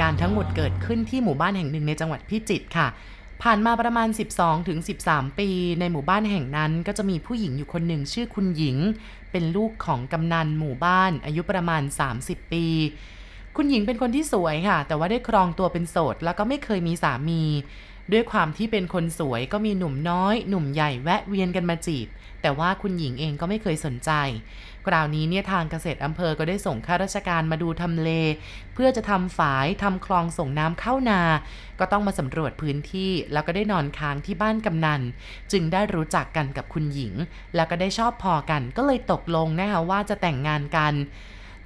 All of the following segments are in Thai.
การณ์ทั้งหมดเกิดขึ้นที่หมู่บ้านแห่งหนึ่งในจังหวัดพิจิตรค่ะ ผ่านมาประมาณ 12ถึงปี ในหมู่บ้านแห่งนั้นก็จะมีผู้หญิงอยู่คนหนึ่งชื่อคุณหญิง เป็นลูกของกำนันหมู่บ้าน อายุประมาณ 30 ปี คุณหญิงเป็นคนที่สวยค่ะ แต่ว่าได้ครองตัวเป็นโสดแล้วก็ไม่เคยมีสามี ด้วยความที่เป็นคนสวยก็มีหนุ่มน้อย หนุ่มใหญ่แวะเวียนกันมาจีบ แต่ว่าคุณหญิงเองก็ไม่เคยสนใจ คราวนี้เนี่ยทางเกษตรอำเภอก็ได้ส่งข้าราชการมาดูทำเล เพื่อจะทำฝายทำคลองส่งน้ำเข้านา ก็ต้องมาสำรวจพื้นที่แล้วก็ได้นอนค้างที่บ้านกำนัน จึงได้รู้จักกันกับคุณหญิง แล้วก็ได้ชอบพอกันก็เลยตกลงนะคะว่าจะแต่งงานกัน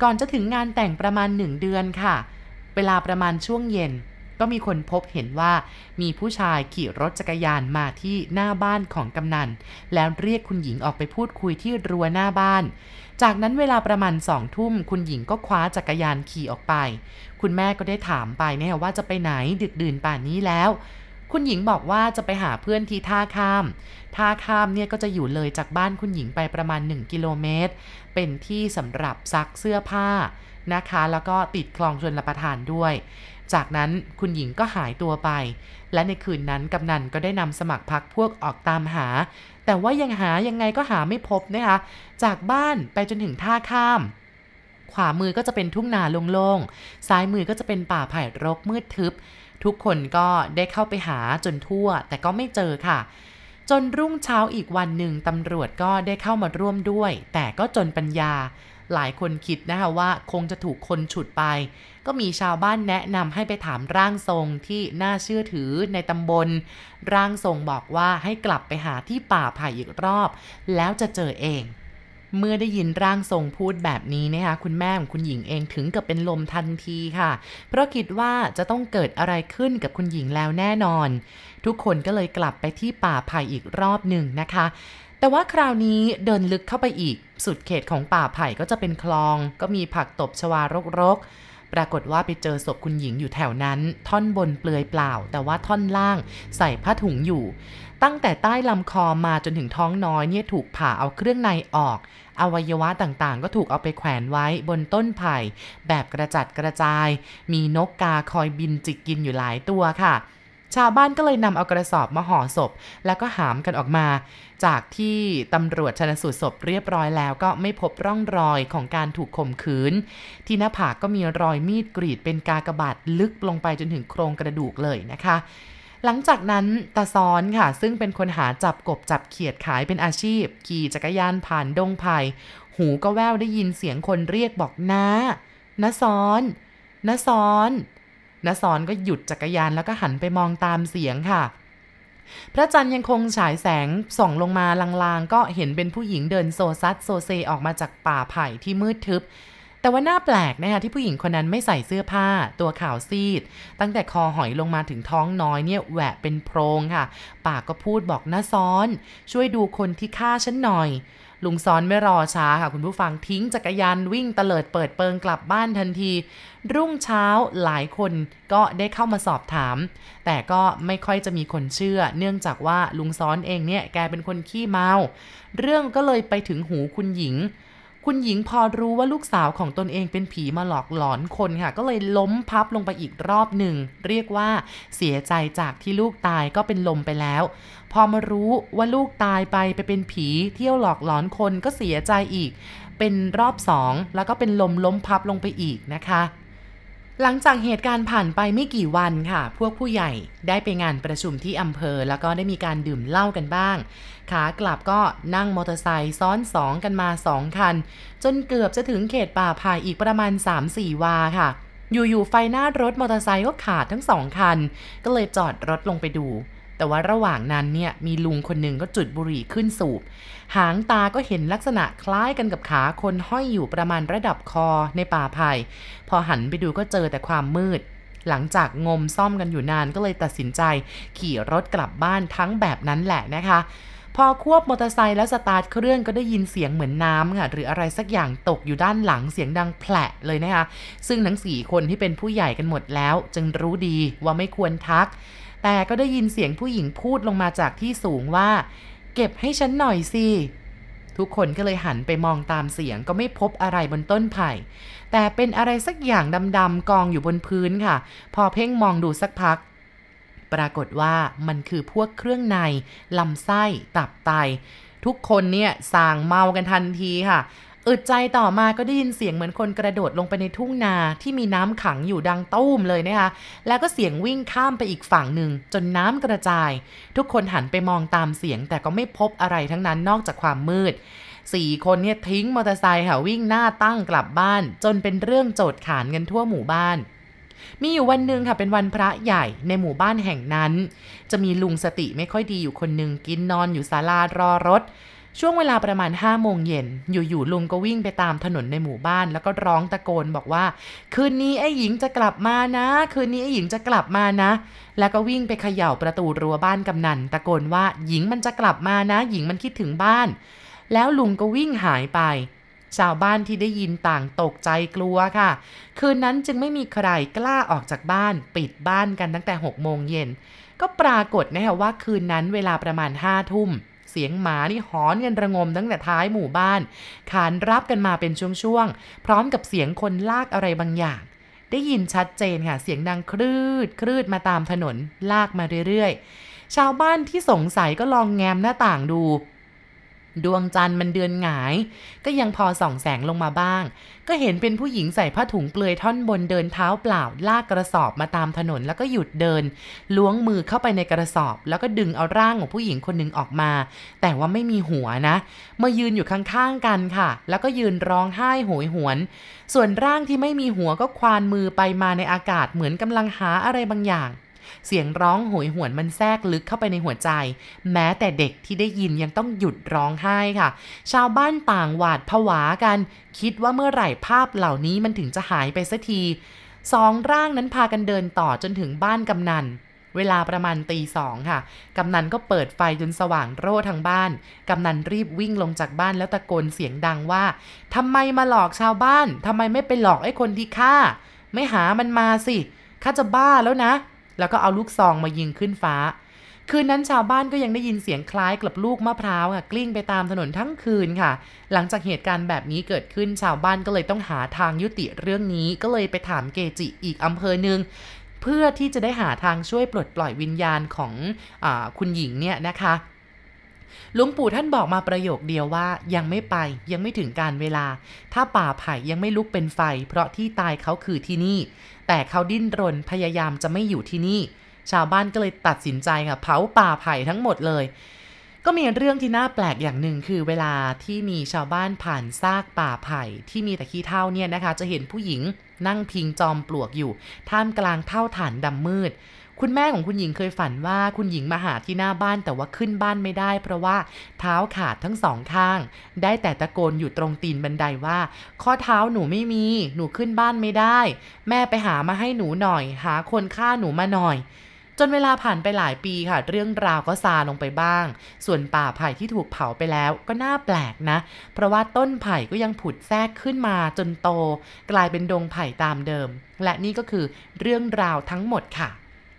ก่อนจะถึงงานแต่งประมาณหนึ่งเดือนค่ะ เวลาประมาณช่วงเย็น ก็มีคนพบเห็นว่ามีผู้ชายขี่รถจักรยานมาที่หน้าบ้านของกำนัน แล้วเรียกคุณหญิงออกไปพูดคุยที่รั้วหน้าบ้าน จากนั้นเวลาประมาณสองทุ่ม คุณหญิงก็คว้าจักรยานขี่ออกไป คุณแม่ก็ได้ถามไปเนี่ยว่าจะไปไหนดึกดื่นป่านนี้แล้ว คุณหญิงบอกว่าจะไปหาเพื่อนที่ท่าข้าม ท่าข้ามเนี่ยก็จะอยู่เลยจากบ้านคุณหญิงไปประมาณ 1 กิโลเมตร เป็นที่สำหรับซักเสื้อผ้านะคะ แล้วก็ติดคลองชนประทานด้วย จากนั้นคุณหญิงก็หายตัวไป และในคืนนั้นกำนันก็ได้นำสมัครพักพวกออกตามหา แต่ว่ายังหายังไงก็หาไม่พบนะคะจากบ้านไปจนถึงท่าข้าม ขวามือก็จะเป็นทุ่งนาโล่งๆ ซ้ายมือก็จะเป็นป่าไผ่รกมืดทึบ ทุกคนก็ได้เข้าไปหาจนทั่ว แต่ก็ไม่เจอค่ะ จนรุ่งเช้าอีกวันหนึ่งตำรวจก็ได้เข้ามาร่วมด้วย แต่ก็จนปัญญา หลายคนคิดนะคะว่าคงจะถูกคนฉุดไป ก็มีชาวบ้านแนะนำให้ไปถามร่างทรงที่น่าเชื่อถือในตำบล ร่างทรงบอกว่าให้กลับไปหาที่ป่าไผ่อีกรอบ แล้วจะเจอเองเมื่อได้ยินร่างทรงพูดแบบนี้นะคะคุณแม่ของคุณหญิงเองถึงกับเป็นลมทันทีค่ะ เพราะคิดว่าจะต้องเกิดอะไรขึ้นกับคุณหญิงแล้วแน่นอน ทุกคนก็เลยกลับไปที่ป่าไผ่อีกรอบหนึ่งนะคะ แต่ว่าคราวนี้เดินลึกเข้าไปอีก สุดเขตของป่าไผ่ก็จะเป็นคลอง ก็มีผักตบชวารกๆ ปรากฏว่าไปเจอศพคุณหญิงอยู่แถวนั้น ท่อนบนเปลือยเปล่า แต่ว่าท่อนล่างใส่ผ้าถุงอยู่ ตั้งแต่ใต้ลำคอมาจนถึงท้องน้อยเนี่ยถูกผ่าเอาเครื่องในออก อวัยวะต่างๆ ก็ถูกเอาไปแขวนไว้บนต้นไผ่ แบบกระจัดกระจาย มีนกกาคอยบินจิกกินอยู่หลายตัวค่ะ ชาวบ้านก็เลยนำเอากระสอบมาห่อศพ แล้วก็หามกันออกมา จากที่ตำรวจชนสูตรศพเรียบร้อยแล้ว ก็ไม่พบร่องรอยของการถูกข่มขืน ที่หน้าผากก็มีรอยมีดกรีดเป็นกากบาทลึกลงไปจนถึงโครงกระดูกเลยนะคะหลังจากนั้นตาซ้อนค่ะ ซึ่งเป็นคนหาจับกบจับเขียดขายเป็นอาชีพ ขี่จักรยานผ่านดงไผ่หูก็แว่วได้ยินเสียงคนเรียกบอกน้าน้าซ้อนน้าซ้อน น้าซ้อนก็หยุดจักรยานแล้วก็หันไปมองตามเสียงค่ะ พระจันทร์ยังคงฉายแสงส่องลงมาลางๆ ก็เห็นเป็นผู้หญิงเดินโซซัดโซเซออกมาจากป่าไผ่ที่มืดทึบ แต่ว่าน่าแปลกนะคะที่ผู้หญิงคนนั้นไม่ใส่เสื้อผ้า ตัวขาวซีด ตั้งแต่คอหอยลงมาถึงท้องน้อยเนี่ยแหวะเป็นโพรงค่ะ ปากก็พูดบอกน้าซ้อน ช่วยดูคนที่ฆ่าฉันหน่อยลุงซ้อนไม่รอช้าค่ะคุณผู้ฟังทิ้งจักรยานวิ่งเตลิดเปิดเปิงกลับบ้านทันที รุ่งเช้าหลายคนก็ได้เข้ามาสอบถาม แต่ก็ไม่ค่อยจะมีคนเชื่อ เนื่องจากว่าลุงซ้อนเองเนี่ยแกเป็นคนขี้เมา เรื่องก็เลยไปถึงหูคุณหญิง คุณหญิงพอรู้ว่าลูกสาวของตนเองเป็นผีมาหลอกหลอนคนค่ะ ก็เลยล้มพับลงไปอีกรอบหนึ่ง เรียกว่าเสียใจจากที่ลูกตายก็เป็นลมไปแล้ว พอมารู้ว่าลูกตายไปไปเป็นผีเที่ยวหลอกหลอนคนก็เสียใจอีก เป็นรอบสองแล้วก็เป็นลมล้มพับลงไปอีกนะคะ หลังจากเหตุการณ์ผ่านไปไม่กี่วันค่ะ พวกผู้ใหญ่ได้ไปงานประชุมที่อำเภอ แล้วก็ได้มีการดื่มเหล้ากันบ้าง ขากลับก็นั่งมอเตอร์ไซค์ซ้อนสองกันมาสองคัน จนเกือบจะถึงเขตป่าพายอีกประมาณ 3-4 วาค่ะ อยู่ๆไฟหน้ารถมอเตอร์ไซค์ก็ขาดทั้งสองคัน ก็เลยจอดรถลงไปดู แต่ว่าระหว่างนั้นเนี่ยมีลุงคนหนึ่งก็จุดบุหรี่ขึ้นสูบ หางตาก็เห็นลักษณะคล้ายกันกับขาคนห้อยอยู่ประมาณระดับคอในป่าไผ่พอหันไปดูก็เจอแต่ความมืด หลังจากงมซ่อมกันอยู่นานก็เลยตัดสินใจ ขี่รถกลับบ้านทั้งแบบนั้นแหละนะคะ พอควบมอเตอร์ไซค์แล้วสตาร์ทเครื่องก็ได้ยินเสียงเหมือนน้ำค่ะหรืออะไรสักอย่างตกอยู่ด้านหลังเสียงดังแผลเลยนะคะซึ่งทั้งสี่คนที่เป็นผู้ใหญ่กันหมดแล้ว จึงรู้ดีว่าไม่ควรทัก แต่ก็ได้ยินเสียงผู้หญิงพูดลงมาจากที่สูงว่า เก็บให้ฉันหน่อยสิทุกคนก็เลยหันไปมองตามเสียงก็ไม่พบอะไรบนต้นไผ่ แต่เป็นอะไรสักอย่างดำๆกองอยู่บนพื้นค่ะ พอเพ่งมองดูสักพัก ปรากฏว่ามันคือพวกเครื่องใน ลำไส้ ตับไต ทุกคนเนี่ยสางเมากันทันทีค่ะ อึดใจต่อมาก็ได้ยินเสียงเหมือนคนกระโดดลงไปในทุ่งนาที่มีน้ำขังอยู่ดังตุ้มเลยนะคะ แล้วก็เสียงวิ่งข้ามไปอีกฝั่งหนึ่งจนน้ำกระจาย ทุกคนหันไปมองตามเสียง แต่ก็ไม่พบอะไรทั้งนั้นนอกจากความมืดสี่คนเนี่ยทิ้งมอเตอร์ไซค์ค่ะวิ่งหน้าตั้งกลับบ้าน จนเป็นเรื่องโจดขานกันทั่วหมู่บ้าน มีอยู่วันหนึ่งค่ะเป็นวันพระใหญ่ในหมู่บ้านแห่งนั้น จะมีลุงสติไม่ค่อยดีอยู่คนหนึ่งกินนอนอยู่ศาลารอรถ ช่วงเวลาประมาณ5้าโมงเย็น อยู่ๆลุงก็วิ่งไปตามถนนในหมู่บ้าน แล้วก็ร้องตะโกนบอกว่า คืนนี้ไอ้หญิงจะกลับมานะ คืนนี้ไอ้หญิงจะกลับมานะ แล้วก็วิ่งไปเขย่าประตูรั้วบ้านกำนันตะโกนว่าหญิงมันจะกลับมานะ หญิงมันคิดถึงบ้าน แล้วลุงก็วิ่งหายไป ชาวบ้านที่ได้ยินต่างตกใจกลัวค่ะ คืนนั้นจึงไม่มีใครกล้าออกจากบ้าน ปิดบ้านกันตั้งแต่6โมงเย็นก็ปรากฏนะคะว่าคืนนั้นเวลาประมาณห้าทุ่ม เสียงหมานี่หอนกันระงมตั้งแต่ท้ายหมู่บ้าน ขานรับกันมาเป็นช่วงๆ พร้อมกับเสียงคนลากอะไรบางอย่าง ได้ยินชัดเจนค่ะ เสียงดังครืดครืดมาตามถนนลากมาเรื่อยๆ ชาวบ้านที่สงสัยก็ลองแงมหน้าต่างดู ดวงจันทร์มันเดือนหงาย ก็ยังพอส่องแสงลงมาบ้าง ก็เห็นเป็นผู้หญิงใส่ผ้าถุงเปลือยท่อนบนเดินเท้าเปล่า ลากกระสอบมาตามถนนแล้วก็หยุดเดิน ล้วงมือเข้าไปในกระสอบ แล้วก็ดึงเอาร่างของผู้หญิงคนหนึ่งออกมา แต่ว่าไม่มีหัวนะมายืนอยู่ข้างๆกันค่ะ แล้วก็ยืนร้องไห้โหยหวน ส่วนร่างที่ไม่มีหัวก็ควานมือไปมาในอากาศเหมือนกำลังหาอะไรบางอย่าง เสียงร้องโหยหวนมันแทรกลึกเข้าไปในหัวใจ แม้แต่เด็กที่ได้ยินยังต้องหยุดร้องไห้ค่ะ ชาวบ้านต่างหวาดผวากัน คิดว่าเมื่อไหร่ภาพเหล่านี้มันถึงจะหายไปสักทีสองร่างนั้นพากันเดินต่อจนถึงบ้านกำนันเวลาประมาณตีสองค่ะ กำนันก็เปิดไฟจนสว่างโร่ทางบ้าน กำนันรีบวิ่งลงจากบ้านแล้วตะโกนเสียงดังว่า ทำไมมาหลอกชาวบ้าน ทำไมไม่ไปหลอกไอ้คนที่ฆ่า ไม่หามันมาสิ ข้าจะบ้าแล้วนะ แล้วก็เอาลูกซองมายิงขึ้นฟ้า คืนนั้นชาวบ้านก็ยังได้ยินเสียงคล้ายกับลูกมะพร้าวค่ะกลิ้งไปตามถนนทั้งคืนค่ะ หลังจากเหตุการณ์แบบนี้เกิดขึ้นชาวบ้านก็เลยต้องหาทางยุติเรื่องนี้ก็เลยไปถามเกจิอีกอำเภอหนึ่งเพื่อที่จะได้หาทางช่วยปลดปล่อยวิญญาณของอคุณหญิงเนี่ยนะคะ ลวงปู่ท่านบอกมาประโยคเดียวว่ายังไม่ไปยังไม่ถึงการเวลา ถ้าป่าไผ่ยังไม่ลุกเป็นไฟ เพราะที่ตายเขาคือที่นี่ แต่เขาดิ้นรนพยายามจะไม่อยู่ที่นี่ ชาวบ้านก็เลยตัดสินใจค่ะเผาป่าไผ่ทั้งหมดเลยก็มีเรื่องที่น่าแปลกอย่างหนึ่งคือเวลาที่มีชาวบ้านผ่านซากป่าไผ่ที่มีแต่ขี้เท่าเนี่ยนะคะ จะเห็นผู้หญิงนั่งพิงจอมปลวกอยู่ ท่ามกลางเท่าฐานดำมืด คุณแม่ของคุณหญิงเคยฝันว่าคุณหญิงมาหาที่หน้าบ้านแต่ว่าขึ้นบ้านไม่ได้ เพราะว่าเท้าขาดทั้งสองข้าง ได้แต่ตะโกนอยู่ตรงตีนบันไดว่า ข้อเท้าหนูไม่มี หนูขึ้นบ้านไม่ได้ แม่ไปหามาให้หนูหน่อย หาคนฆ่าหนูมาหน่อยจนเวลาผ่านไปหลายปีค่ะ เรื่องราวก็ซาลงไปบ้าง ส่วนป่าไผ่ที่ถูกเผาไปแล้วก็น่าแปลกนะ เพราะว่าต้นไผ่ก็ยังผุดแทรกขึ้นมาจนโต กลายเป็นดงไผ่ตามเดิม และนี่ก็คือเรื่องราวทั้งหมดค่ะ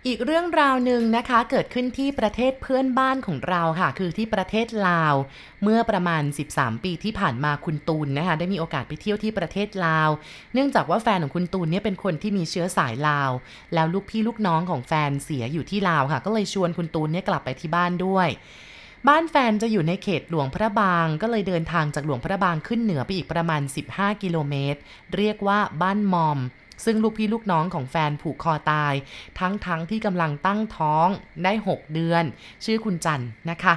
อีกเรื่องราวหนึ่งนะคะเกิดขึ้นที่ประเทศเพื่อนบ้านของเราค่ะ คือที่ประเทศลาว เมื่อประมาณ 13 ปีที่ผ่านมาคุณตูนนะคะได้มีโอกาสไปเที่ยวที่ประเทศลาว เนื่องจากว่าแฟนของคุณตูนเนี่ยเป็นคนที่มีเชื้อสายลาว แล้วลูกพี่ลูกน้องของแฟนเสียอยู่ที่ลาวค่ะ ก็เลยชวนคุณตูนเนี่ยกลับไปที่บ้านด้วยบ้านแฟนจะอยู่ในเขตหลวงพระบาง ก็เลยเดินทางจากหลวงพระบางขึ้นเหนือไปอีกประมาณ 15 กิโลเมตร เรียกว่าบ้านมอม ซึ่งลูกพี่ลูกน้องของแฟนผูกคอตาย ทั้งๆทที่กำลังตั้งท้องได้ 6 เดือน ชื่อคุณจันนะคะ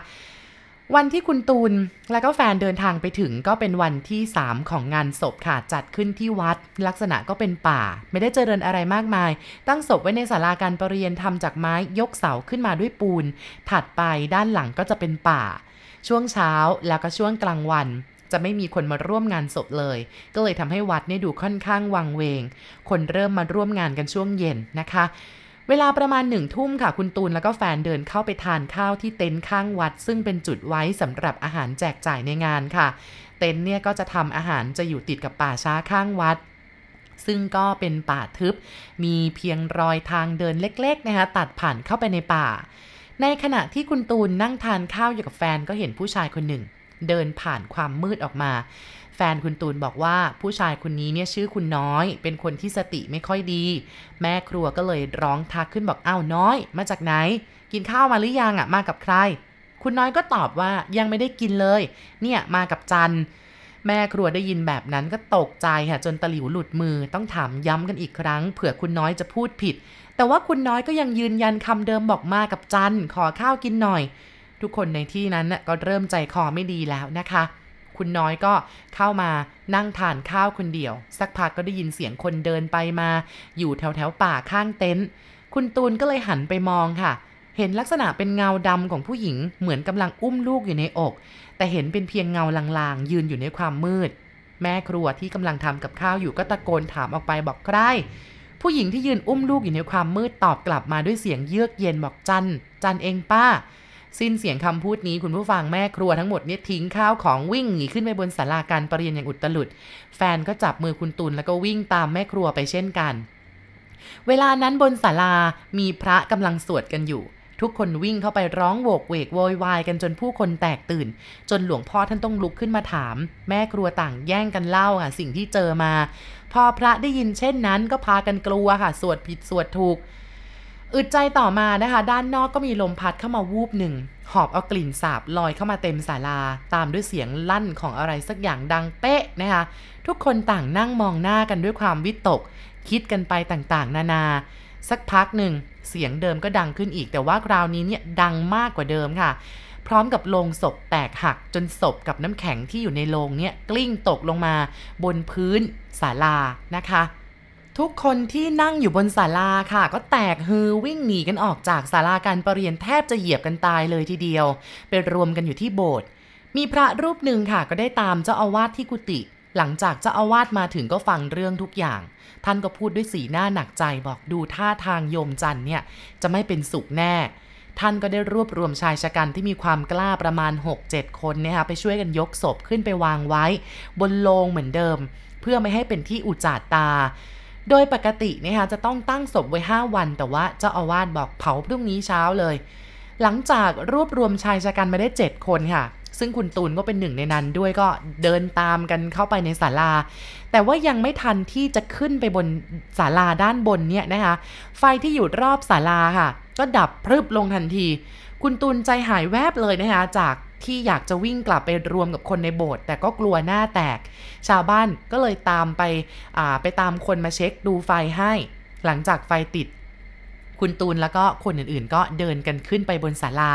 วันที่คุณตูนและก็แฟนเดินทางไปถึงก็เป็นวันที่ 3 ของงานศพค่ะ จัดขึ้นที่วัด ลักษณะก็เป็นป่า ไม่ได้เจริญอะไรมากมาย ตั้งศพไว้ในศาลาการประเรียนทำจากไม้ยกเสาขึ้นมาด้วยปูน ถัดไปด้านหลังก็จะเป็นป่า ช่วงเช้าแล้วก็ช่วงกลางวัน จะไม่มีคนมาร่วมงานศพเลย ก็เลยทำให้วัดเนี่ยดูค่อนข้างวังเวง คนเริ่มมาร่วมงานกันช่วงเย็นนะคะเวลาประมาณหนึ่งทุ่มค่ะ คุณตูนแล้วก็แฟนเดินเข้าไปทานข้าวที่เต็นท์ข้างวัด ซึ่งเป็นจุดไว้สำหรับอาหารแจกจ่ายในงานค่ะ เต็นท์เนี่ยก็จะทำอาหารจะอยู่ติดกับป่าช้าข้างวัด ซึ่งก็เป็นป่าทึบ มีเพียงรอยทางเดินเล็กๆนะคะตัดผ่านเข้าไปในป่า ในขณะที่คุณตูนนั่งทานข้าวอยู่กับแฟนก็เห็นผู้ชายคนหนึ่ง เดินผ่านความมืดออกมา แฟนคุณตูนบอกว่าผู้ชายคนนี้เนี่ยชื่อคุณน้อย เป็นคนที่สติไม่ค่อยดี แม่ครัวก็เลยร้องทักขึ้นบอกอ้าวน้อย มาจากไหน กินข้าวมาหรือยังอะ่ะมากับใคร คุณน้อยก็ตอบว่ายังไม่ได้กินเลย เนี่ยมากับจันแม่ครัวได้ยินแบบนั้นก็ตกใจค่ะจนตะหลิวหลุดมือต้องถามย้ำกันอีกครั้ง เผื่อคุณน้อยจะพูดผิด แต่ว่าคุณน้อยก็ยังยืนยันคำเดิมบอกมากับจันขอข้าวกินหน่อย ทุกคนในที่นั้นก็เริ่มใจคอไม่ดีแล้วนะคะ คุณน้อยก็เข้ามานั่งทานข้าวคนเดียว สักพักก็ได้ยินเสียงคนเดินไปมา อยู่แถวแถวป่าข้างเต็นท์คุณตูนก็เลยหันไปมองค่ะ เห็นลักษณะเป็นเงาดำของผู้หญิงเหมือนกำลังอุ้มลูกอยู่ในอก แต่เห็นเป็นเพียงเงาลางๆ ยืนอยู่ในความมืด แม่ครัวที่กำลังทำกับข้าวอยู่ก็ตะโกนถามออกไปบอกใครผู้หญิงที่ยืนอุ้มลูกอยู่ในความมืดตอบกลับมาด้วยเสียงเยือกเย็นบอกจัน จันเองป้า สิ้นเสียงคำพูดนี้คุณผู้ฟังแม่ครัวทั้งหมดเนี่ยทิ้งข้าวของวิ่งหนีขึ้นไปบนศาลาการประเรียนอย่างอุตลุด แฟนก็จับมือคุณตุลแล้วก็วิ่งตามแม่ครัวไปเช่นกัน เวลานั้นบนศาลามีพระกำลังสวดกันอยู่ ทุกคนวิ่งเข้าไปร้องโวกเวกโวยวายกันจนผู้คนแตกตื่น จนหลวงพ่อท่านต้องลุกขึ้นมาถาม แม่ครัวต่างแย่งกันเล่าค่ะสิ่งที่เจอมา พอพระได้ยินเช่นนั้นก็พากันกลัวค่ะสวดผิดสวดถูก อึดใจต่อมานะคะ ด้านนอกก็มีลมพัดเข้ามาวูบหนึ่ง หอบเอากลิ่นสาบลอยเข้ามาเต็มศาลา ตามด้วยเสียงลั่นของอะไรสักอย่างดังเป๊ะนะคะ ทุกคนต่างนั่งมองหน้ากันด้วยความวิตก คิดกันไปต่างๆ นานา สักพักหนึ่ง เสียงเดิมก็ดังขึ้นอีก แต่ว่าคราวนี้เนี่ยดังมากกว่าเดิมค่ะ พร้อมกับโลงศพแตกหักจนศพกับน้ำแข็งที่อยู่ในโลงเนี่ยกลิ้งตกลงมา บนพื้นศาลานะคะ ทุกคนที่นั่งอยู่บนศาลาค่ะ ก็แตกฮือวิ่งหนีกันออกจากศาลาการประเรียนแทบจะเหยียบกันตายเลยทีเดียว ไปรวมกันอยู่ที่โบสถ์มีพระรูปหนึ่งค่ะก็ได้ตามเจ้าอาวาสที่กุฏิหลังจากเจ้าอาวาสมาถึงก็ฟังเรื่องทุกอย่าง ท่านก็พูดด้วยสีหน้าหนักใจบอกดูท่าทางโยมจันเนี่ยจะไม่เป็นสุขแน่ ท่านก็ได้รวบรวมชายชะกันที่มีความกล้าประมาณ 6-7 คนนะคะไปช่วยกันยกศพขึ้นไปวางไว้ บนโลงเหมือนเดิม เพื่อไม่ให้เป็นที่อุจจาตา โดยปกตินะคะจะต้องตั้งศพไว้ 5 วัน แต่ว่าเจ้าอาวาสบอกเผาพรุ่งนี้เช้าเลย หลังจากรวบรวมชายชะกันมาได้ 7 คนค่ะ ซึ่งคุณตูนก็เป็นหนึ่งในนั้นด้วยก็เดินตามกันเข้าไปในศาลา แต่ว่ายังไม่ทันที่จะขึ้นไปบนศาลาด้านบนเนี่ยนะคะ ไฟที่อยู่รอบศาลาค่ะ ก็ดับพรึบลงทันที คุณตูนใจหายแวบเลยนะคะจาก ที่อยากจะวิ่งกลับไปรวมกับคนในโบสถ์แต่ก็กลัวหน้าแตก ชาวบ้านก็เลยตามไปไปตามคนมาเช็คดูไฟให้ หลังจากไฟติด คุณตูนแล้วก็คนอื่นๆ ก็เดินกันขึ้นไปบนศาลา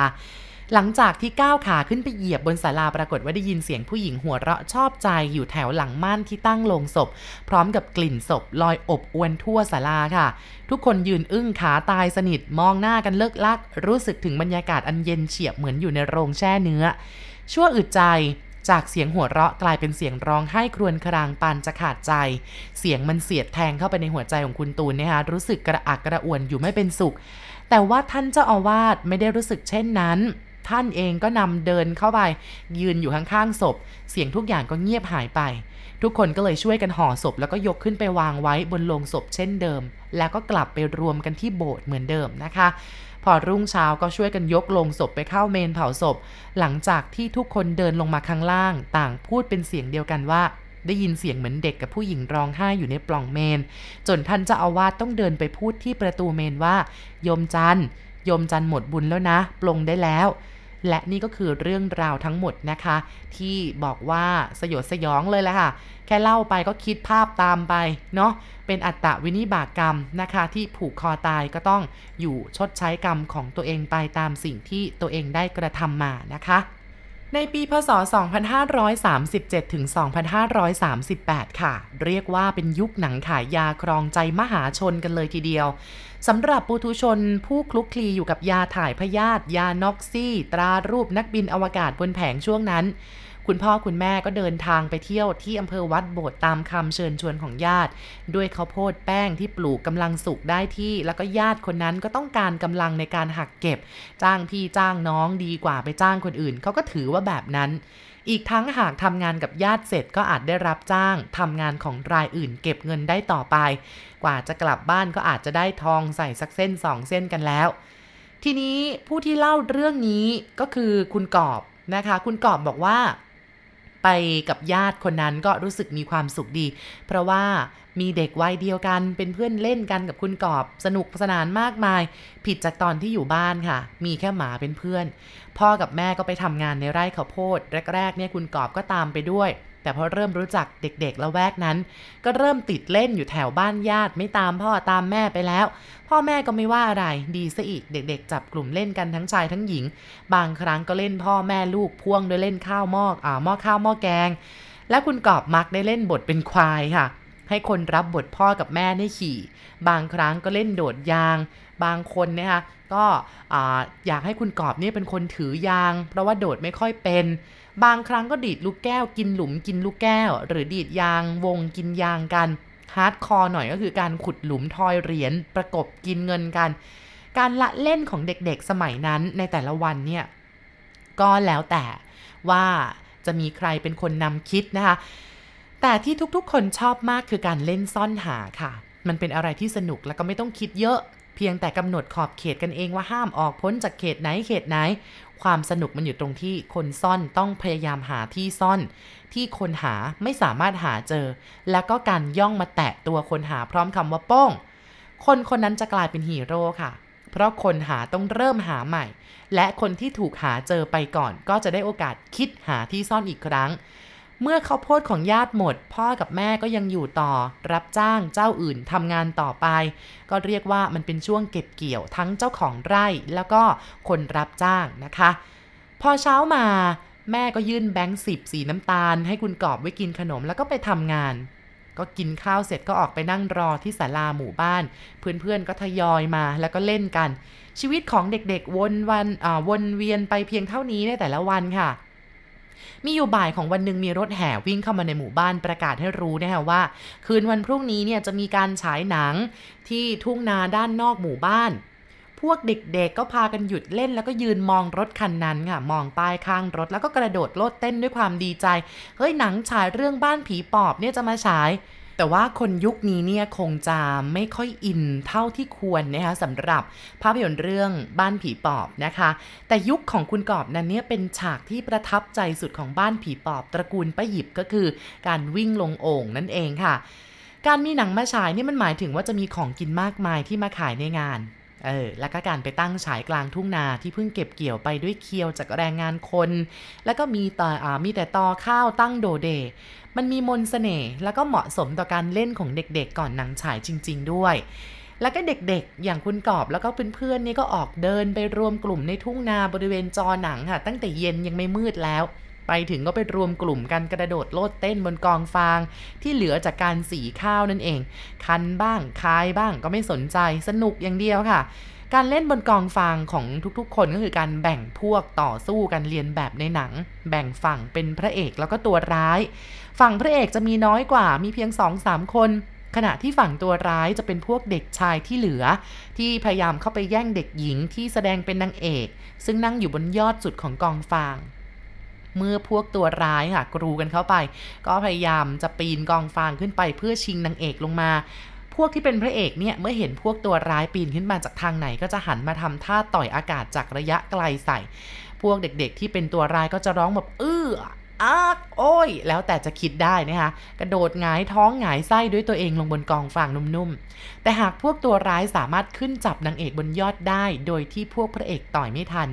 หลังจากที่ก้าวขาขึ้นไปเหยียบบนศาลาปรากฏว่าได้ยินเสียงผู้หญิงหัวเราะชอบใจอยู่แถวหลังม่านที่ตั้งลงศพ พร้อมกับกลิ่นศพลอยอบอวนทั่วศาลาค่ะ ทุกคนยืนอึ้งขาตายสนิทมองหน้ากันเลิกลัก รู้สึกถึงบรรยากาศอันเย็นเฉียบเหมือนอยู่ในโรงแช่เนื้อ ชั่วอึดใจจากเสียงหัวเราะกลายเป็นเสียงร้องไห้ครวญครางปานจะขาดใจ เสียงมันเสียดแทงเข้าไปในหัวใจของคุณตูนนะคะรู้สึกกระอักกระอ่วนอยู่ไม่เป็นสุข แต่ว่าท่านเจ้าอาวาสไม่ได้รู้สึกเช่นนั้น ท่านเองก็นำเดินเข้าไป ยืนอยู่ข้างๆศพ เสียงทุกอย่างก็เงียบหายไป ทุกคนก็เลยช่วยกันห่อศพ แล้วก็ยกขึ้นไปวางไว้บนโลงศพเช่นเดิม แล้วก็กลับไปรวมกันที่โบสถ์เหมือนเดิมนะคะ พอรุ่งเช้าก็ช่วยกันยกโลงศพไปเข้าเมนเผาศพ หลังจากที่ทุกคนเดินลงมาข้างล่าง ต่างพูดเป็นเสียงเดียวกันว่าได้ยินเสียงเหมือนเด็กกับผู้หญิงร้องไห้อยู่ในปล่องเมน จนท่านเจ้าอาวาสต้องเดินไปพูดที่ประตูเมนว่า โยมจันโยมจันหมดบุญแล้วนะ ปลงได้แล้ว และนี่ก็คือเรื่องราวทั้งหมดนะคะ ที่บอกว่าสยดสยองเลยแหละค่ะ แค่เล่าไปก็คิดภาพตามไปเนาะเป็นอัตตวินิบากกรรมนะคะ ที่ผูกคอตายก็ต้องอยู่ชดใช้กรรมของตัวเองไปตามสิ่งที่ตัวเองได้กระทำมานะคะ ในปีพศ 2537 ถึง 2538 ค่ะ เรียกว่าเป็นยุคหนังขายยาครองใจมหาชนกันเลยทีเดียวสำหรับปุถุชนผู้คลุกคลีอยู่กับยาถ่ายพยาธิยานอกซี่ ตรารูปนักบินอวกาศบนแผงช่วงนั้น คุณพ่อคุณแม่ก็เดินทางไปเที่ยวที่อำเภอวัดโบสถ์ตามคำเชิญชวนของญาติ ด้วยข้าวโพดแป้งที่ปลูกกำลังสุกได้ที่ แล้วก็ญาติคนนั้นก็ต้องการกำลังในการหักเก็บ จ้างพี่จ้างน้องดีกว่าไปจ้างคนอื่นเขาก็ถือว่าแบบนั้นอีกทั้งหากทำงานกับญาติเสร็จก็อาจได้รับจ้างทำงานของรายอื่นเก็บเงินได้ต่อไป กว่าจะกลับบ้านก็อาจจะได้ทองใส่สักเส้นสองเส้นกันแล้ว ทีนี้ผู้ที่เล่าเรื่องนี้ก็คือคุณกอบนะคะ คุณกอบบอกว่า ไปกับญาติคนนั้นก็รู้สึกมีความสุขดี เพราะว่ามีเด็กวัยเดียวกันเป็นเพื่อนเล่นกันกับคุณกอบสนุกสนานมากมาย ผิดจากตอนที่อยู่บ้านค่ะ มีแค่หมาเป็นเพื่อน พ่อกับแม่ก็ไปทำงานในไร่ข้าวโพดแรกๆเนี่ยคุณกอบก็ตามไปด้วย แต่พอเริ่มรู้จักเด็กๆละแวกนั้น ก็เริ่มติดเล่นอยู่แถวบ้านญาติไม่ตามพ่อตามแม่ไปแล้ว พ่อแม่ก็ไม่ว่าอะไรดีซะอีกเด็กๆ จับกลุ่มเล่นกันทั้งชายทั้งหญิง บางครั้งก็เล่นพ่อแม่ลูกพ่วงด้วยเล่นข้าวหม้ออ่าหม้อข้าวหม้อแกง และคุณกอบมักได้เล่นบทเป็นควายค่ะให้คนรับบทพ่อกับแม่ได้ขี่ บางครั้งก็เล่นโดดยาง บางคนนะคะก็อยากให้คุณกอบนี่เป็นคนถือยาง เพราะว่าโดดไม่ค่อยเป็น บางครั้งก็ดีดลูกแก้ว กินหลุมกินลูกแก้ว หรือดีดยางวงกินยางกันhardcore หน่อยก็คือการขุดหลุมทอยเหรียญประกบกินเงินกัน การละเล่นของเด็กๆสมัยนั้นในแต่ละวันเนี่ยก็แล้วแต่ว่าจะมีใครเป็นคนนำคิดนะคะ แต่ที่ทุกๆคนชอบมากคือการเล่นซ่อนหาค่ะ มันเป็นอะไรที่สนุกแล้วก็ไม่ต้องคิดเยอะ เพียงแต่กำหนดขอบเขตกันเองว่าห้ามออกพ้นจากเขตไหนเขตไหน ความสนุกมันอยู่ตรงที่คนซ่อนต้องพยายามหาที่ซ่อน ที่คนหาไม่สามารถหาเจอ แล้วก็การย่องมาแตะตัวคนหาพร้อมคำว่าป้องคนคนนั้นจะกลายเป็นฮีโร่ค่ะ เพราะคนหาต้องเริ่มหาใหม่ และคนที่ถูกหาเจอไปก่อน ก็จะได้โอกาสคิดหาที่ซ่อนอีกครั้ง เมื่อข้าวโพดของญาติหมด พ่อกับแม่ก็ยังอยู่ต่อ รับจ้างเจ้าอื่นทำงานต่อไป ก็เรียกว่ามันเป็นช่วงเก็บเกี่ยวทั้งเจ้าของไร่แล้วก็คนรับจ้างนะคะ พอเช้ามาแม่ก็ยื่นแบงค์สิบสีน้ำตาล ให้คุณกอบไว้กินขนมแล้วก็ไปทำงาน ก็กินข้าวเสร็จก็ออกไปนั่งรอที่ศาลาหมู่บ้าน เพื่อนๆก็ทยอยมาแล้วก็เล่นกัน ชีวิตของเด็กๆวนวันวนเวียนไปเพียงเท่านี้ในแต่ละวันค่ะ มีอยู่บ่ายของวันหนึ่งมีรถแห่วิ่งเข้ามาในหมู่บ้านประกาศให้รู้นะคะว่า คืนวันพรุ่งนี้เนี่ยจะมีการฉายหนังที่ทุ่งนาด้านนอกหมู่บ้าน พวกเด็กๆก็พากันหยุดเล่น แล้วก็ยืนมองรถคันนั้นค่ะ มองป้ายข้างรถแล้วก็กระโดดโลดเต้นด้วยความดีใจ เฮ้ยหนังฉายเรื่องบ้านผีปอบเนี่ยจะมาฉาย แต่ว่าคนยุคนี้เนี่ยคงจะไม่ค่อยอินเท่าที่ควรนะคะสำหรับภาพยนตร์เรื่องบ้านผีปอบนะคะ แต่ยุคของคุณกอบนั้นเนี่ยเป็นฉากที่ประทับใจสุดของบ้านผีปอบ ตระกูลป้าหยิบก็คือ การวิ่งลงโอ่งนั่นเองค่ะ การมีหนังมาฉายนี่มันหมายถึงว่าจะมีของกินมากมายที่มาขายในงานเออแล้วก็การไปตั้งฉายกลางทุ่งนาที่เพิ่งเก็บเกี่ยวไปด้วยเคียวจากแรงงานคน แล้วก็มีต่อมีแต่ตอข้าวตั้งโดเด มันมีมนสเสน่ห์แล้วก็เหมาะสมต่อการเล่นของเด็กๆ ก่อนหนังฉายจริง ๆ ด้วย แล้วก็เด็กๆ อย่างคุณกอบแล้วก็เพื่อนๆนี่ก็ออกเดินไปรวมกลุ่มในทุ่งนาบริเวณจอหนังค่ะ ตั้งแต่เย็นยังไม่มืดแล้ว ไปถึงก็ไปรวมกลุ่มกันกระโดดโลดเต้นบนกองฟาง ที่เหลือจากการสีข้าวนั่นเอง คันบ้างคายบ้างก็ไม่สนใจสนุกอย่างเดียวค่ะการเล่นบนกองฟางของทุกๆ คนก็คือการแบ่งพวกต่อสู้กันเรียนแบบในหนัง แบ่งฝั่งเป็นพระเอกแล้วก็ตัวร้าย ฝั่งพระเอกจะมีน้อยกว่ามีเพียงสองสามคน ขณะที่ฝั่งตัวร้ายจะเป็นพวกเด็กชายที่เหลือ ที่พยายามเข้าไปแย่งเด็กหญิงที่แสดงเป็นนางเอก ซึ่งนั่งอยู่บนยอดสุดของกองฟางเมื่อพวกตัวร้ายค่ะกรูกันเข้าไป ก็พยายามจะปีนกองฟางขึ้นไปเพื่อชิงนางเอกลงมา พวกที่เป็นพระเอกเนี่ยเมื่อเห็นพวกตัวร้ายปีนขึ้นมาจากทางไหน ก็จะหันมาทำท่าต่อยอากาศจากระยะไกลใส่ พวกเด็กๆที่เป็นตัวร้ายก็จะร้องแบบเออ อากโอ้ย แล้วแต่จะคิดได้นะคะกระโดดหงายท้องหงายไส้ด้วยตัวเองลงบนกองฟางนุ่มๆ แต่หากพวกตัวร้ายสามารถขึ้นจับนางเอกบนยอดได้ โดยที่พวกพระเอกต่อยไม่ทัน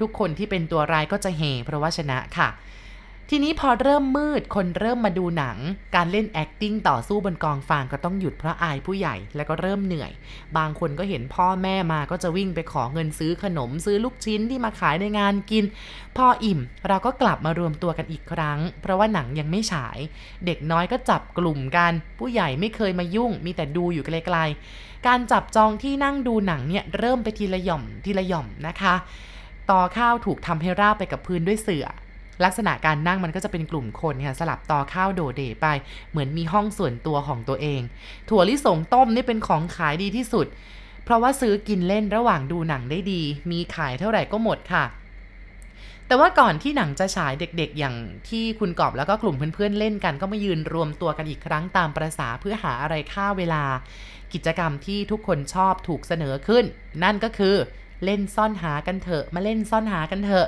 ทุกคนที่เป็นตัวร้ายก็จะเฮเพราะว่าชนะค่ะ ทีนี้พอเริ่มมืดคนเริ่มมาดูหนัง การเล่น acting ต่อสู้บนกองฟางก็ต้องหยุดเพราะอายผู้ใหญ่แล้วก็เริ่มเหนื่อย บางคนก็เห็นพ่อแม่มาก็จะวิ่งไปขอเงินซื้อขนมซื้อลูกชิ้นที่มาขายในงานกิน พออิ่มเราก็กลับมารวมตัวกันอีกครั้ง เพราะว่าหนังยังไม่ฉาย เด็กน้อยก็จับกลุ่มกัน ผู้ใหญ่ไม่เคยมายุ่ง มีแต่ดูอยู่ไกลๆการจับจองที่นั่งดูหนังเนี่ยเริ่มไปทีละหย่อมทีละหย่อมนะคะ ต่อข้าวถูกทำให้ราบไปกับพื้นด้วยเสื่อ ลักษณะการนั่งมันก็จะเป็นกลุ่มคนค่ะสลับต่อข้าวโดเดไป เหมือนมีห้องส่วนตัวของตัวเอง ถั่วลิสงต้มนี่เป็นของขายดีที่สุด เพราะว่าซื้อกินเล่นระหว่างดูหนังได้ดี มีขายเท่าไหร่ก็หมดค่ะแต่ว่าก่อนที่หนังจะฉายเด็กๆ อย่างที่คุณกอบแล้วก็กลุ่มเพื่อนๆเล่นกันก็มายืนรวมตัวกันอีกครั้งตามประษาเพื่อหาอะไรฆ่าเวลา กิจกรรมที่ทุกคนชอบถูกเสนอขึ้น นั่นก็คือ เล่นซ่อนหากันเถอะมาเล่นซ่อนหากันเถอะ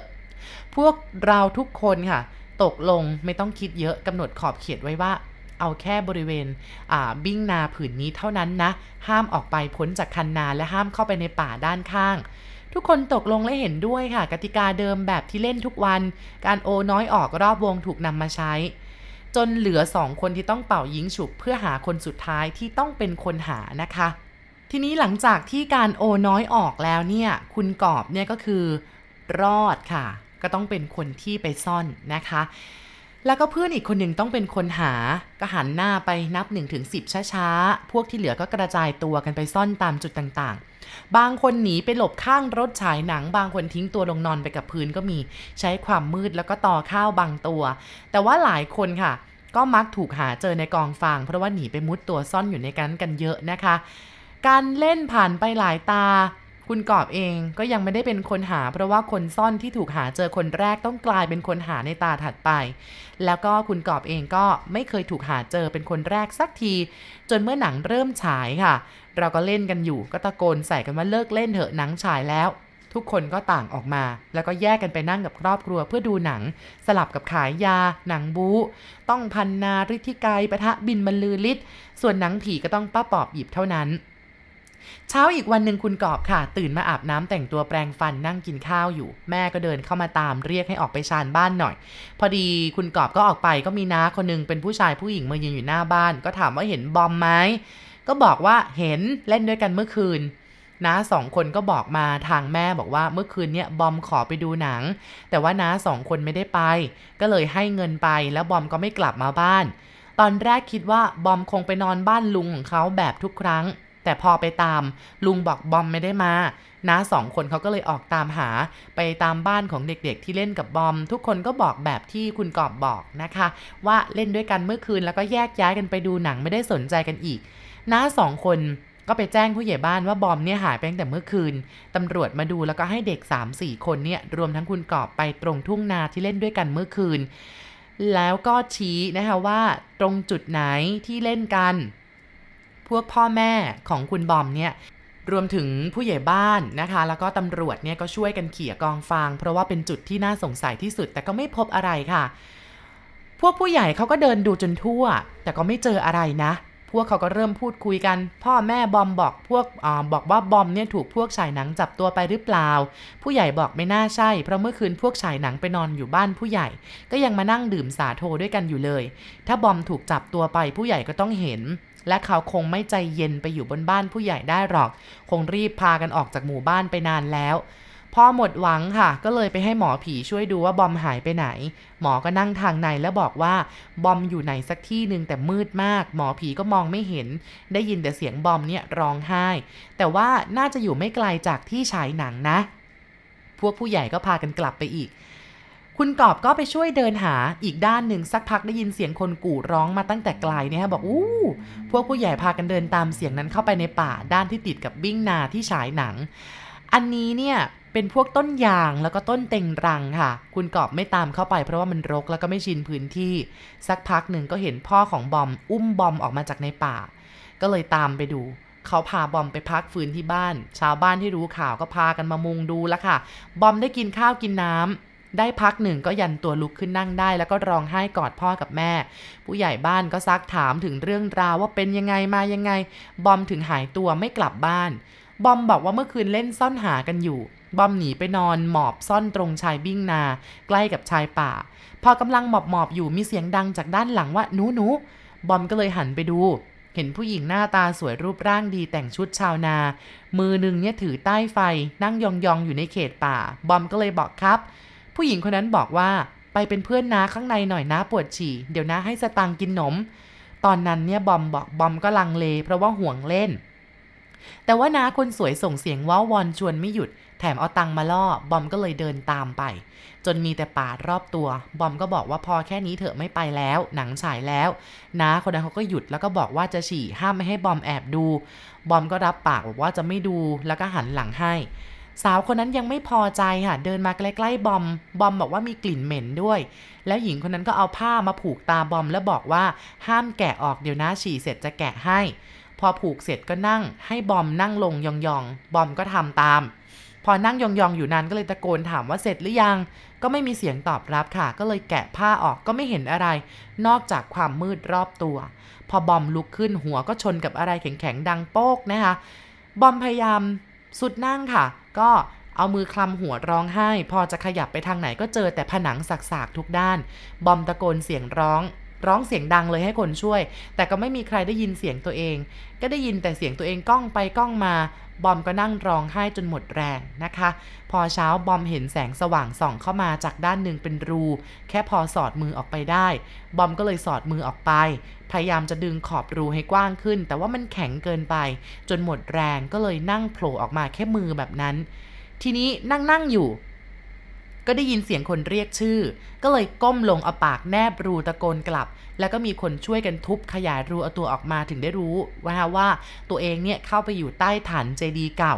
พวกเราทุกคนค่ะ ตกลงไม่ต้องคิดเยอะกำหนดขอบเขตไว้ว่า เอาแค่บริเวณบิ้งนาผืนนี้เท่านั้นนะ ห้ามออกไปพ้นจากคันนาและห้ามเข้าไปในป่าด้านข้างทุกคนตกลงและเห็นด้วยค่ะ กติกาเดิมแบบที่เล่นทุกวัน การโอน้อยออกรอบวงถูกนำมาใช้ จนเหลือสองคนที่ต้องเป่ายิงฉุบเพื่อหาคนสุดท้ายที่ต้องเป็นคนหานะคะ ทีนี้หลังจากที่การโอน้อยออกแล้วเนี่ย คุณกอบเนี่ยก็คือ รอดค่ะ ก็ต้องเป็นคนที่ไปซ่อนนะคะ แล้วก็เพื่อนอีกคนหนึ่งต้องเป็นคนหา ก็หันหน้าไปนับ1นถึงสิช้าๆ พวกที่เหลือก็กระจายตัวกันไปซ่อนตามจุดต่างๆ บางคนหนีไปหลบข้างรถฉายหนัง บางคนทิ้งตัวลงนอนไปกับพื้นก็มี ใช้ความมืดแล้วก็ต่อข้าวบางตัว แต่ว่าหลายคนค่ะ ก็มักถูกหาเจอในกองฟาง เพราะว่าหนีไปมุดตัวซ่อนอยู่ในกันกันเยอะนะคะ การเล่นผ่านไปหลายตา คุณกอบเองก็ยังไม่ได้เป็นคนหา เพราะว่าคนซ่อนที่ถูกหาเจอคนแรกต้องกลายเป็นคนหาในตาถัดไป แล้วก็คุณกอบเองก็ไม่เคยถูกหาเจอเป็นคนแรกสักที จนเมื่อหนังเริ่มฉายค่ะ เราก็เล่นกันอยู่ก็ตะโกนใส่กันว่าเลิกเล่นเถอะหนังฉายแล้ว ทุกคนก็ต่างออกมา แล้วก็แยกกันไปนั่งกับครอบครัวเพื่อดูหนัง สลับกับขายยา หนังบู๊ต้องพันนาฤทธิไกปะทะบินบรรลือฤทธิ์ส่วนหนังผีก็ต้องป้าปอบหยิบเท่านั้น เช้าอีกวันหนึ่งคุณกอบค่ะ ตื่นมาอาบน้ำแต่งตัวแปรงฟันนั่งกินข้าวอยู่ แม่ก็เดินเข้ามาตามเรียกให้ออกไปชานบ้านหน่อย พอดีคุณกอบก็ออกไปก็มีน้าคนนึงเป็นผู้ชายผู้หญิงมายืนอยู่หน้าบ้าน ก็ถามว่าเห็นบอมไหมก็บอกว่าเห็นเล่นด้วยกันเมื่อคืนน้าสองคนก็บอกมาทางแม่บอกว่าเมื่อคืนเนี้ยบอมขอไปดูหนัง แต่ว่าน้าสองคนไม่ได้ไป ก็เลยให้เงินไปแล้วบอมก็ไม่กลับมาบ้าน ตอนแรกคิดว่าบอมคงไปนอนบ้านลุงของเขาแบบทุกครั้ง แต่พอไปตามลุงบอกบอมไม่ได้มาน้าสองคนเขาก็เลยออกตามหาไปตามบ้านของเด็กๆ ที่เล่นกับบอม ทุกคนก็บอกแบบที่คุณกอบบอกนะคะ ว่าเล่นด้วยกันเมื่อคืนแล้วก็แยกย้ายกันไปดูหนังไม่ได้สนใจกันอีกน้าสองคนก็ไปแจ้งผู้ใหญ่บ้านว่าบอมเนี่ยหายไปตั้งแต่เมื่อคืน ตำรวจมาดูแล้วก็ให้เด็ก 3-4 คนเนี่ยรวมทั้งคุณกอบไปตรงทุ่งนาที่เล่นด้วยกันเมื่อคืน แล้วก็ชี้นะคะว่าตรงจุดไหนที่เล่นกัน พวกพ่อแม่ของคุณบอมเนี่ยรวมถึงผู้ใหญ่บ้านนะคะ แล้วก็ตำรวจเนี่ยก็ช่วยกันเขี่ยกองฟาง เพราะว่าเป็นจุดที่น่าสงสัยที่สุด แต่ก็ไม่พบอะไรค่ะ พวกผู้ใหญ่เขาก็เดินดูจนทั่ว แต่ก็ไม่เจออะไรนะ พวกเขาก็เริ่มพูดคุยกัน พ่อแม่บอมบอกพวกอบอกว่าบอมเนี่ยถูกพวกฉายหนังจับตัวไปหรือเปล่า ผู้ใหญ่บอกไม่น่าใช่ เพราะเมื่อคืนพวกฉายหนังไปนอนอยู่บ้านผู้ใหญ่ ก็ยังมานั่งดื่มสาโทด้วยกันอยู่เลย ถ้าบอมถูกจับตัวไปผู้ใหญ่ก็ต้องเห็น และเขาคงไม่ใจเย็นไปอยู่บนบ้านผู้ใหญ่ได้หรอก คงรีบพากันออกจากหมู่บ้านไปนานแล้วพอหมดหวังค่ะ ก็เลยไปให้หมอผีช่วยดูว่าบอมหายไปไหน หมอก็นั่งทางในแล้วบอกว่า บอมอยู่ไหนสักที่หนึ่งแต่มืดมาก หมอผีก็มองไม่เห็น ได้ยินแต่เสียงบอมเนี่ยร้องไห้ แต่ว่าน่าจะอยู่ไม่ไกลจากที่ฉายหนังนะ พวกผู้ใหญ่ก็พากันกลับไปอีก คุณกอบก็ไปช่วยเดินหาอีกด้านหนึ่งสักพักได้ยินเสียงคนกู่ร้องมาตั้งแต่ไกลเนี่ยฮะบอกอู้พวกผู้ใหญ่พากันเดินตามเสียงนั้นเข้าไปในป่าด้านที่ติดกับบิ้งนาที่ฉายหนัง อันนี้เนี่ยเป็นพวกต้นยางแล้วก็ต้นเต็งรังค่ะ คุณกอบไม่ตามเข้าไปเพราะว่ามันรกแล้วก็ไม่ชินพื้นที่ สักพักหนึ่งก็เห็นพ่อของบอมอุ้มบอมออกมาจากในป่า ก็เลยตามไปดูเขาพาบอมไปพักฟื้นที่บ้าน ชาวบ้านที่รู้ข่าวก็พากันมามุงดูแล้วค่ะ บอมได้กินข้าวกินน้ำ ได้พักหนึ่งก็ยันตัวลุกขึ้นนั่งได้ แล้วก็ร้องไห้กอดพ่อกับแม่ ผู้ใหญ่บ้านก็ซักถามถึงเรื่องราวว่าเป็นยังไงมายังไง บอมถึงหายตัวไม่กลับบ้าน บอมบอกว่าเมื่อคืนเล่นซ่อนหากันอยู่ บอมหนีไปนอนหมอบซ่อนตรงชายบิ้งนา ใกล้กับชายป่า พอกำลังหมอบหมอบอยู่มีเสียงดังจากด้านหลังว่าหนูหนูบอมก็เลยหันไปดูเห็นผู้หญิงหน้าตาสวยรูปร่างดีแต่งชุดชาวนา มือหนึ่งเนี่ยถือใต้ไฟนั่งยองๆอยู่ในเขตป่า บอมก็เลยบอกครับ ผู้หญิงคนนั้นบอกว่าไปเป็นเพื่อนน้าข้างในหน่อยนะปวดฉี่ เดี๋ยวน้าให้สตังกินนม ตอนนั้นเนี่ยบอมบอกบอมก็ลังเล เพราะว่าห่วงเล่น แต่ว่าน้าคนสวยส่งเสียงว้าวอนชวนไม่หยุด แถมเอาตังมาล่อบอมก็เลยเดินตามไป จนมีแต่ป่ารอบตัว บอมก็บอกว่าพอแค่นี้เถอะไม่ไปแล้ว หนังฉายแล้วน้าคนนั้นเขาก็หยุดแล้วก็บอกว่าจะฉี่ห้ามไม่ให้บอมแอบดู บอมก็รับปากบอกว่าจะไม่ดูแล้วก็หันหลังให้ สาวคนนั้นยังไม่พอใจค่ะเดินมาใกล้ๆบอม บอมบอกว่ามีกลิ่นเหม็นด้วย แล้วหญิงคนนั้นก็เอาผ้ามาผูกตาบอมแล้วบอกว่าห้ามแกะออกเดี๋ยวนะฉี่เสร็จจะแกะให้ พอผูกเสร็จก็นั่ง ให้บอมนั่งลงยองๆ บอมก็ทำตามพพอนั่งยองๆอยู่นานก็เลยตะโกนถามว่าเสร็จหรือยัง ก็ไม่มีเสียงตอบรับค่ะ ก็เลยแกะผ้าออกก็ไม่เห็นอะไร นอกจากความมืดรอบตัว พอบอมลุกขึ้นหัวก็ชนกับอะไรแข็งๆดังโป๊กนะคะ บอมพยายามสุดนั่งค่ะ ก็เอามือคลำหัวร้องไห้ พอจะขยับไปทางไหนก็เจอแต่ผนังสักๆทุกด้าน บอมตะโกนเสียงร้อง ร้องเสียงดังเลยให้คนช่วย แต่ก็ไม่มีใครได้ยินเสียงตัวเอง ก็ได้ยินแต่เสียงตัวเองก้องไปก้องมา บอมก็นั่งร้องไห้จนหมดแรงนะคะ พอเช้าบอมเห็นแสงสว่างส่องเข้ามาจากด้านหนึ่งเป็นรู แค่พอสอดมือออกไปได้ บอมก็เลยสอดมือออกไป พยายามจะดึงขอบรูให้กว้างขึ้น แต่ว่ามันแข็งเกินไป จนหมดแรงก็เลยนั่งโผล่ออกมาแค่มือแบบนั้น ทีนี้นั่งนั่งอยู่ ก็ได้ยินเสียงคนเรียกชื่อ ก็เลยก้มลงเอาปากแนบรูตะโกนกลับ แล้วก็มีคนช่วยกันทุบขยายรูเอาตัวออกมาถึงได้รู้ว่าว่าตัวเองเนี่ยเข้าไปอยู่ใต้ฐานเจดีย์เก่า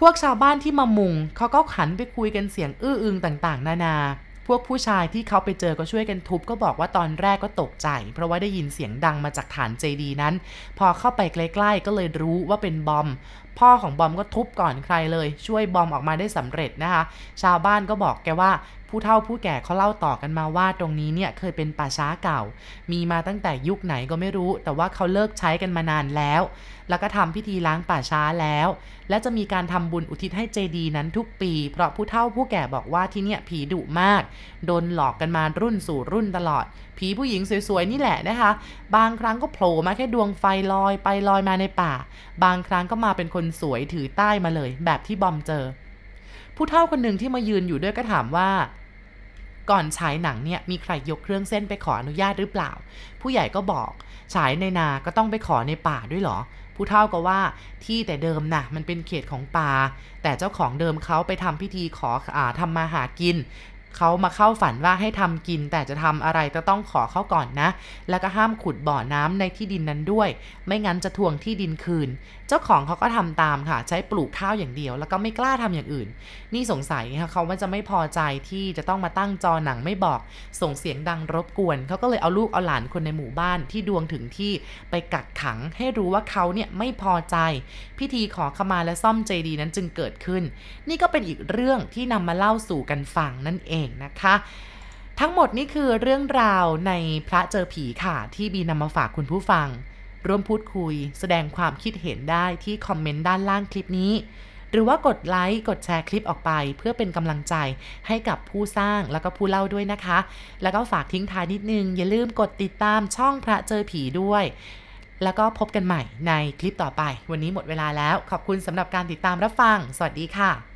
พวกชาวบ้านที่มามุงเขาก็ขันไปคุยกันเสียงอื้ออึงต่างๆ นานา พวกผู้ชายที่เขาไปเจอก็ช่วยกันทุบก็บอกว่าตอนแรกก็ตกใจ เพราะว่าได้ยินเสียงดังมาจากฐานเจดีย์นั้น พอเข้าไปใกล้ ๆ ก็เลยรู้ว่าเป็นบอม พ่อของบอมก็ทุบก่อนใครเลย ช่วยบอมออกมาได้สำเร็จนะคะ ชาวบ้านก็บอกแกว่า ผู้เฒ่าผู้แก่เขาเล่าต่อกันมาว่าตรงนี้เนี่ยเคยเป็นป่าช้าเก่า มีมาตั้งแต่ยุคไหนก็ไม่รู้ แต่ว่าเขาเลิกใช้กันมานานแล้ว แล้วก็ทำพิธีล้างป่าช้าแล้ว และจะมีการทำบุญอุทิศให้เจดีนั้นทุกปี เพราะผู้เฒ่าผู้แก่บอกว่าที่เนี่ยผีดุมาก โดนหลอกกันมารุ่นสู่รุ่นตลอด ผีผู้หญิงสวยๆนี่แหละนะคะ บางครั้งก็โผล่มาแค่ดวงไฟลอยไปลอยมาในป่า บางครั้งก็มาเป็นคนสวยถือใต้มาเลย แบบที่บอมเจอ ผู้เฒ่าคนหนึ่งที่มายืนอยู่ด้วยก็ถามว่า ก่อนฉายหนังเนี่ยมีใครยกเครื่องเส้นไปขออนุญาตหรือเปล่า ผู้ใหญ่ก็บอกฉายในนาก็ต้องไปขอในป่าด้วยเหรอ ผู้เฒ่าก็ว่าที่แต่เดิมนะมันเป็นเขตของป่าแต่เจ้าของเดิมเขาไปทำพิธีขออาทำมาหากิน เขามาเข้าฝันว่าให้ทำกิน แต่จะทำอะไรจะต้องขอเขาก่อนนะ แล้วก็ห้ามขุดบ่อน้ำในที่ดินนั้นด้วย ไม่งั้นจะทวงที่ดินคืน เจ้าของเขาก็ทำตามค่ะ ใช้ปลูกข้าวอย่างเดียว แล้วก็ไม่กล้าทำอย่างอื่น นี่สงสัยค่ะเขาว่าจะไม่พอใจที่จะต้องมาตั้งจอหนังไม่บอก ส่งเสียงดังรบกวน เขาก็เลยเอาลูกเอาหลานคนในหมู่บ้านที่ดวงถึงที่ไปกักขังให้รู้ว่าเขาเนี่ยไม่พอใจ พิธีขอขมาและซ่อมเจดีนั้นจึงเกิดขึ้น นี่ก็เป็นอีกเรื่องที่นำมาเล่าสู่กันฟังนั่นเององนะคะ ทั้งหมดนี่คือเรื่องราวในพระเจอผีค่ะ ที่บีนำมาฝากคุณผู้ฟัง ร่วมพูดคุย แสดงความคิดเห็นได้ที่คอมเมนต์ด้านล่างคลิปนี้ หรือว่ากดไลค์กดแชร์คลิปออกไป เพื่อเป็นกำลังใจให้กับผู้สร้างแล้วก็ผู้เล่าด้วยนะคะ แล้วก็ฝากทิ้งท้ายนิดนึง อย่าลืมกดติดตามช่องพระเจอผีด้วยแล้วก็พบกันใหม่ในคลิปต่อไป วันนี้หมดเวลาแล้ว ขอบคุณสำหรับการติดตามรับฟัง สวัสดีค่ะ